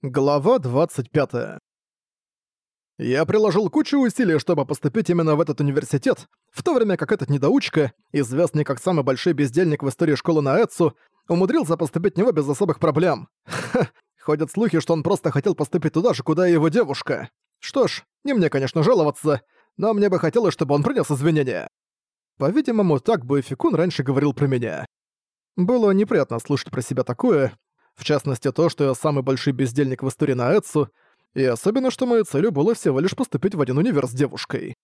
Глава 25. Я приложил кучу усилий, чтобы поступить именно в этот университет, в то время как этот недоучка, известный как самый большой бездельник в истории школы на Эцу, умудрился поступить в него без особых проблем. Ха, ходят слухи, что он просто хотел поступить туда же, куда и его девушка. Что ж, не мне, конечно, жаловаться, но мне бы хотелось, чтобы он принес извинения. По-видимому, так бы Фикун раньше говорил про меня. Было неприятно слушать про себя такое, в частности, то, что я самый большой бездельник в истории на Эдсу, и особенно, что моей целью было всего лишь поступить в один универ с девушкой.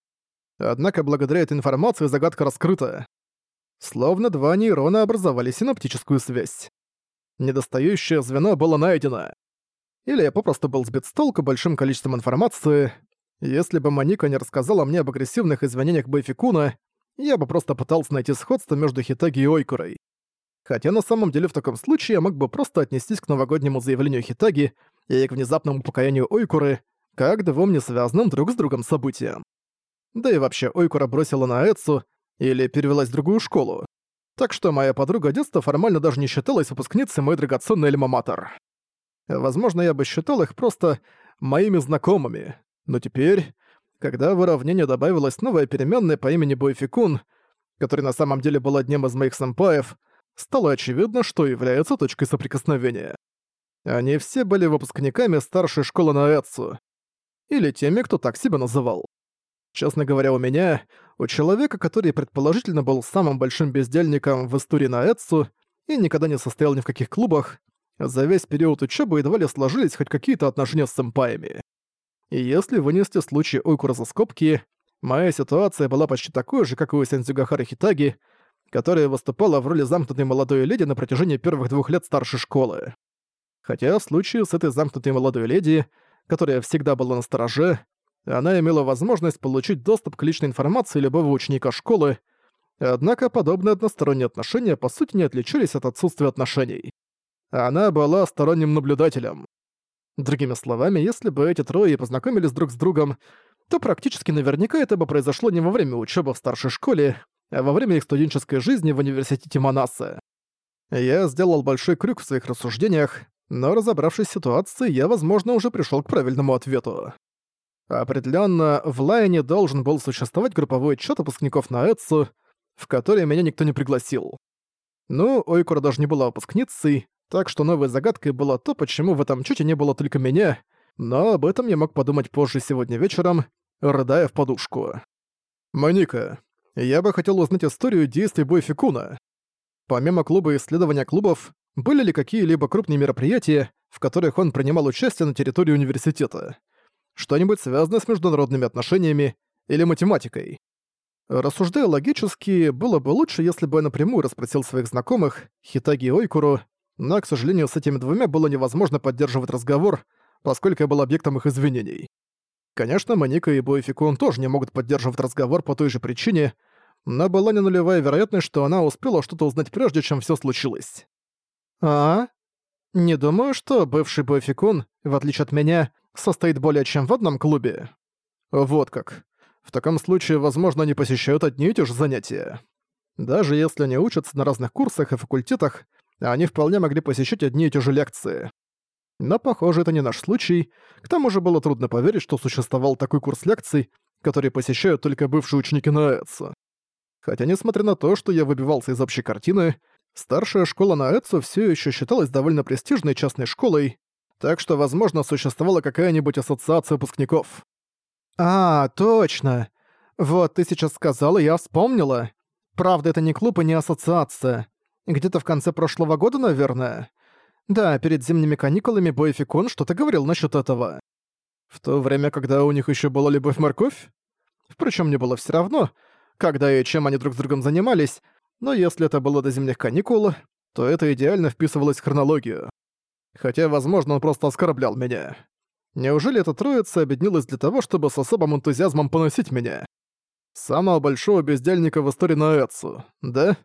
Однако благодаря этой информации загадка раскрыта. Словно два нейрона образовали синаптическую связь. Недостающее звено было найдено. Или я попросту был сбит с толку большим количеством информации. Если бы Маника не рассказала мне об агрессивных извинениях Бэйфикуна, я бы просто пытался найти сходство между Хитаги и Ойкурой. Хотя на самом деле в таком случае я мог бы просто отнестись к новогоднему заявлению Хитаги и к внезапному покаянию Ойкуры как двум несвязанным друг с другом событиям. Да и вообще Ойкура бросила на Эцу или перевелась в другую школу. Так что моя подруга детства формально даже не считалась выпускницей моей драгоценной эльмаматор. Возможно, я бы считал их просто моими знакомыми. Но теперь, когда в уравнение добавилась новая переменная по имени Бойфикун, который на самом деле был одним из моих сэмпаев, стало очевидно, что является точкой соприкосновения. Они все были выпускниками старшей школы Наэцу. Или теми, кто так себя называл. Честно говоря, у меня, у человека, который предположительно был самым большим бездельником в истории Наэцу и никогда не состоял ни в каких клубах, за весь период учебы едва ли сложились хоть какие-то отношения с сэмпаями. И если вынести случай Ойкура за скобки, моя ситуация была почти такой же, как и у Сензюгахары Хитаги — которая выступала в роли замкнутой молодой леди на протяжении первых двух лет старшей школы. Хотя в случае с этой замкнутой молодой леди, которая всегда была на стороже, она имела возможность получить доступ к личной информации любого ученика школы, однако подобные односторонние отношения по сути не отличались от отсутствия отношений. Она была сторонним наблюдателем. Другими словами, если бы эти трое познакомились друг с другом, то практически наверняка это бы произошло не во время учебы в старшей школе, во время их студенческой жизни в университете Манасы. Я сделал большой крюк в своих рассуждениях, но разобравшись с ситуацией, я, возможно, уже пришел к правильному ответу. Определенно, в Лайне должен был существовать групповой отчет выпускников на Эдсу, в который меня никто не пригласил. Ну, Ойкура даже не была выпускницей, так что новой загадкой было то, почему в этом чуте не было только меня, но об этом я мог подумать позже сегодня вечером, рыдая в подушку. «Моника, я бы хотел узнать историю действий Бойфикуна. Помимо клуба исследования клубов, были ли какие-либо крупные мероприятия, в которых он принимал участие на территории университета? Что-нибудь связанное с международными отношениями или математикой? Рассуждая логически, было бы лучше, если бы я напрямую расспросил своих знакомых, Хитаги и Ойкуру, но, к сожалению, с этими двумя было невозможно поддерживать разговор, поскольку я был объектом их извинений. Конечно, Маника и Буэфикун тоже не могут поддерживать разговор по той же причине, но была не нулевая вероятность, что она успела что-то узнать прежде, чем все случилось. «А? Не думаю, что бывший Буэфикун, в отличие от меня, состоит более чем в одном клубе». «Вот как. В таком случае, возможно, они посещают одни и те же занятия. Даже если они учатся на разных курсах и факультетах, они вполне могли посещать одни и те же лекции но, похоже, это не наш случай. К тому же было трудно поверить, что существовал такой курс лекций, который посещают только бывшие ученики Наэтса. Хотя, несмотря на то, что я выбивался из общей картины, старшая школа Наэтсу все еще считалась довольно престижной частной школой, так что, возможно, существовала какая-нибудь ассоциация выпускников. «А, точно. Вот ты сейчас сказала, я вспомнила. Правда, это не клуб и не ассоциация. Где-то в конце прошлого года, наверное?» Да, перед зимними каникулами Бойфикон что-то говорил насчет этого. В то время, когда у них еще была любовь-морковь? Впрочем, мне было все равно, когда и чем они друг с другом занимались, но если это было до зимних каникул, то это идеально вписывалось в хронологию. Хотя, возможно, он просто оскорблял меня. Неужели эта троица объединилась для того, чтобы с особым энтузиазмом поносить меня? Самого большого бездельника в истории на Эдсу, да?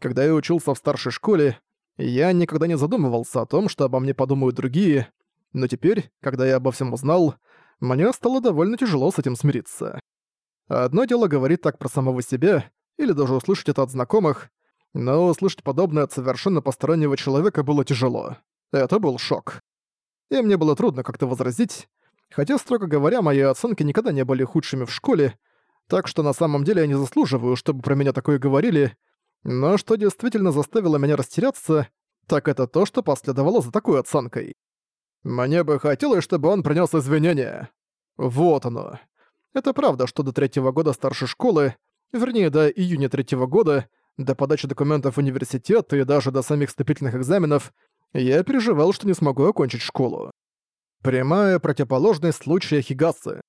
Когда я учился в старшей школе, я никогда не задумывался о том, что обо мне подумают другие, но теперь, когда я обо всем узнал, мне стало довольно тяжело с этим смириться. Одно дело говорить так про самого себя, или даже услышать это от знакомых, но услышать подобное от совершенно постороннего человека было тяжело. Это был шок. И мне было трудно как-то возразить, хотя, строго говоря, мои оценки никогда не были худшими в школе, так что на самом деле я не заслуживаю, чтобы про меня такое говорили, но что действительно заставило меня растеряться, так это то, что последовало за такой оценкой. Мне бы хотелось, чтобы он принес извинения. Вот оно. Это правда, что до третьего года старшей школы, вернее, до июня третьего года, до подачи документов в университет и даже до самих вступительных экзаменов, я переживал, что не смогу окончить школу. Прямая противоположность случая Хигасы.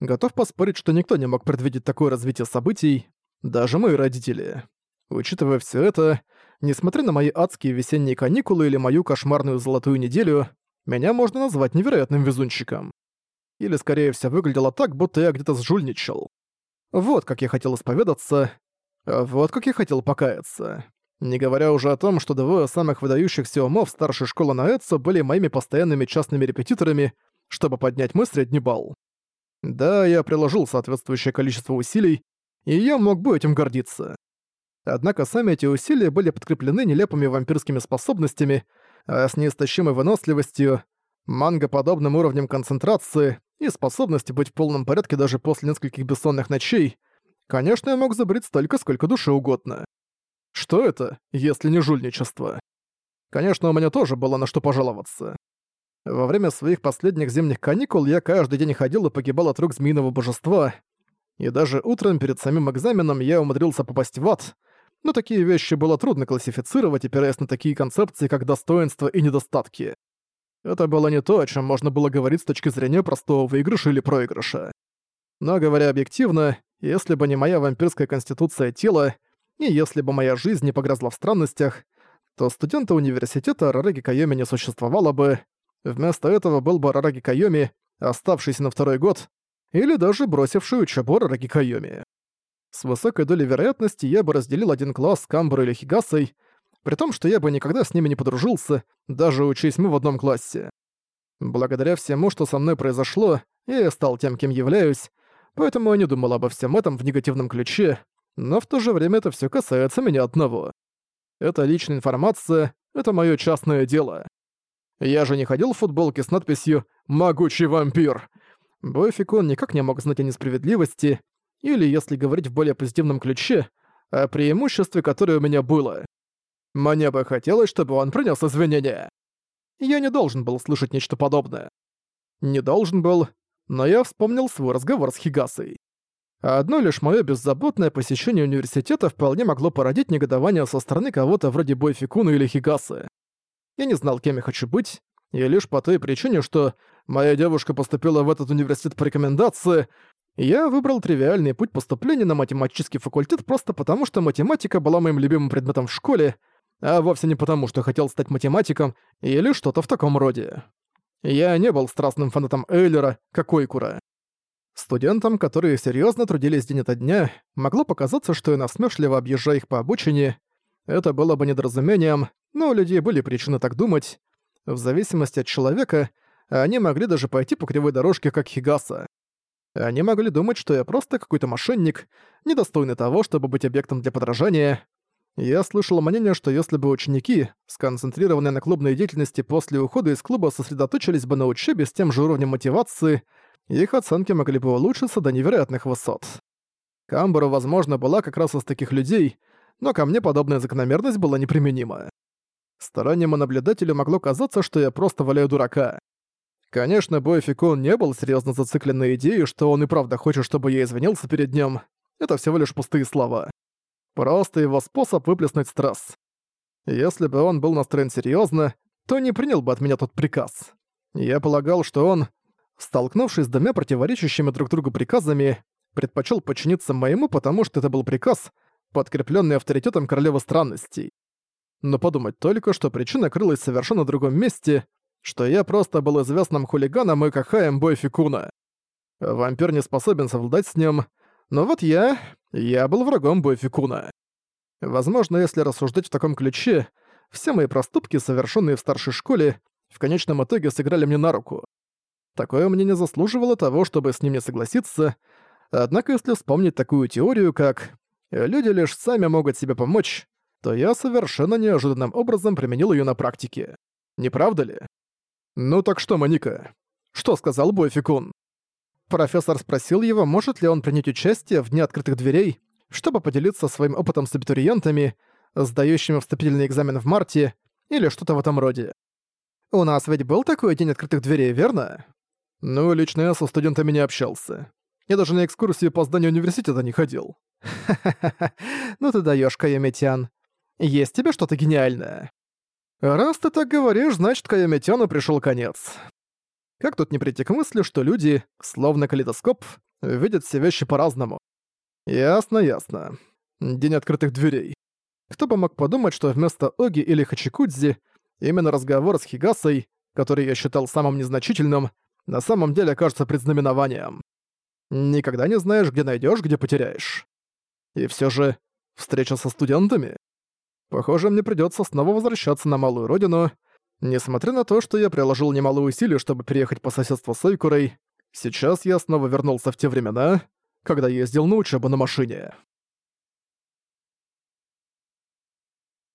Готов поспорить, что никто не мог предвидеть такое развитие событий, даже мои родители. Учитывая все это, несмотря на мои адские весенние каникулы или мою кошмарную золотую неделю, меня можно назвать невероятным везунчиком. Или, скорее всего, выглядело так, будто я где-то сжульничал. Вот как я хотел исповедаться, а вот как я хотел покаяться. Не говоря уже о том, что двое самых выдающихся умов старшей школы на Эдсо были моими постоянными частными репетиторами, чтобы поднять мой средний балл. Да, я приложил соответствующее количество усилий, и я мог бы этим гордиться. Однако сами эти усилия были подкреплены нелепыми вампирскими способностями, а с неистощимой выносливостью, манго-подобным уровнем концентрации и способностью быть в полном порядке даже после нескольких бессонных ночей, конечно, я мог забрить столько, сколько душе угодно. Что это, если не жульничество? Конечно, у меня тоже было на что пожаловаться. Во время своих последних зимних каникул я каждый день ходил и погибал от рук змеиного божества, и даже утром перед самим экзаменом я умудрился попасть в ад, но такие вещи было трудно классифицировать, опираясь на такие концепции, как достоинства и недостатки. Это было не то, о чем можно было говорить с точки зрения простого выигрыша или проигрыша. Но говоря объективно, если бы не моя вампирская конституция тела, и если бы моя жизнь не погрязла в странностях, то студента университета Рараги Кайоми не существовало бы. Вместо этого был бы Рараги Кайоми, оставшийся на второй год, или даже бросивший учебу Рараги Кайоми. С высокой долей вероятности я бы разделил один класс с Камбро или Хигасой, при том, что я бы никогда с ними не подружился, даже учись мы в одном классе. Благодаря всему, что со мной произошло, я стал тем, кем являюсь, поэтому я не думал обо всем этом в негативном ключе, но в то же время это все касается меня одного. Это личная информация, это мое частное дело. Я же не ходил в футболке с надписью «Могучий вампир». Бойфикон никак не мог знать о несправедливости, или, если говорить в более позитивном ключе, о преимуществе, которое у меня было. Мне бы хотелось, чтобы он принес извинения. Я не должен был слышать нечто подобное. Не должен был, но я вспомнил свой разговор с Хигасой. Одно лишь мое беззаботное посещение университета вполне могло породить негодование со стороны кого-то вроде Бойфикуна или Хигасы. Я не знал, кем я хочу быть, и лишь по той причине, что моя девушка поступила в этот университет по рекомендации, я выбрал тривиальный путь поступления на математический факультет просто потому, что математика была моим любимым предметом в школе, а вовсе не потому, что хотел стать математиком или что-то в таком роде. Я не был страстным фанатом Эйлера, как Ойкура. Студентам, которые серьезно трудились день ото дня, могло показаться, что я насмешливо объезжаю их по обучению. Это было бы недоразумением, но у людей были причины так думать. В зависимости от человека, они могли даже пойти по кривой дорожке, как Хигаса. Они могли думать, что я просто какой-то мошенник, недостойный того, чтобы быть объектом для подражания. Я слышал мнение, что если бы ученики, сконцентрированные на клубной деятельности после ухода из клуба, сосредоточились бы на учебе с тем же уровнем мотивации, их оценки могли бы улучшиться до невероятных высот. Камбара, возможно, была как раз из таких людей, но ко мне подобная закономерность была неприменима. Стороннему наблюдателю могло казаться, что я просто валяю дурака. Конечно, Бойфикун не был серьезно зациклен на идею, что он и правда хочет, чтобы я извинился перед ним. Это всего лишь пустые слова. Просто его способ выплеснуть стресс. Если бы он был настроен серьезно, то не принял бы от меня тот приказ. Я полагал, что он, столкнувшись с двумя противоречащими друг другу приказами, предпочел подчиниться моему, потому что это был приказ, подкрепленный авторитетом королевы странностей. Но подумать только, что причина крылась совершенно в другом месте, что я просто был известным хулиганом и кахаем Бойфикуна. Вампир не способен совладать с ним, но вот я... я был врагом Бойфикуна. Возможно, если рассуждать в таком ключе, все мои проступки, совершенные в старшей школе, в конечном итоге сыграли мне на руку. Такое мне не заслуживало того, чтобы с ним не согласиться, однако если вспомнить такую теорию, как «люди лишь сами могут себе помочь», то я совершенно неожиданным образом применил ее на практике. Не правда ли? «Ну так что, Маника, что сказал Бойфикун?» Профессор спросил его, может ли он принять участие в Дне открытых дверей, чтобы поделиться своим опытом с абитуриентами, сдающими вступительный экзамен в марте, или что-то в этом роде. «У нас ведь был такой День открытых дверей, верно?» «Ну, лично я со студентами не общался. Я даже на экскурсии по зданию университета не ходил». «Ха-ха-ха, ну ты даёшь, Кайометян. Есть тебе что-то гениальное?» «Раз ты так говоришь, значит, Каямитяну пришел конец». Как тут не прийти к мысли, что люди, словно калейдоскоп, видят все вещи по-разному? Ясно, ясно. День открытых дверей. Кто бы мог подумать, что вместо Оги или Хачикудзи именно разговор с Хигасой, который я считал самым незначительным, на самом деле окажется предзнаменованием. Никогда не знаешь, где найдешь, где потеряешь. И все же, встреча со студентами? Похоже, мне придётся снова возвращаться на малую родину. Несмотря на то, что я приложил немало усилий, чтобы переехать по соседству с Ойкурой, сейчас я снова вернулся в те времена, когда ездил на учебу на машине.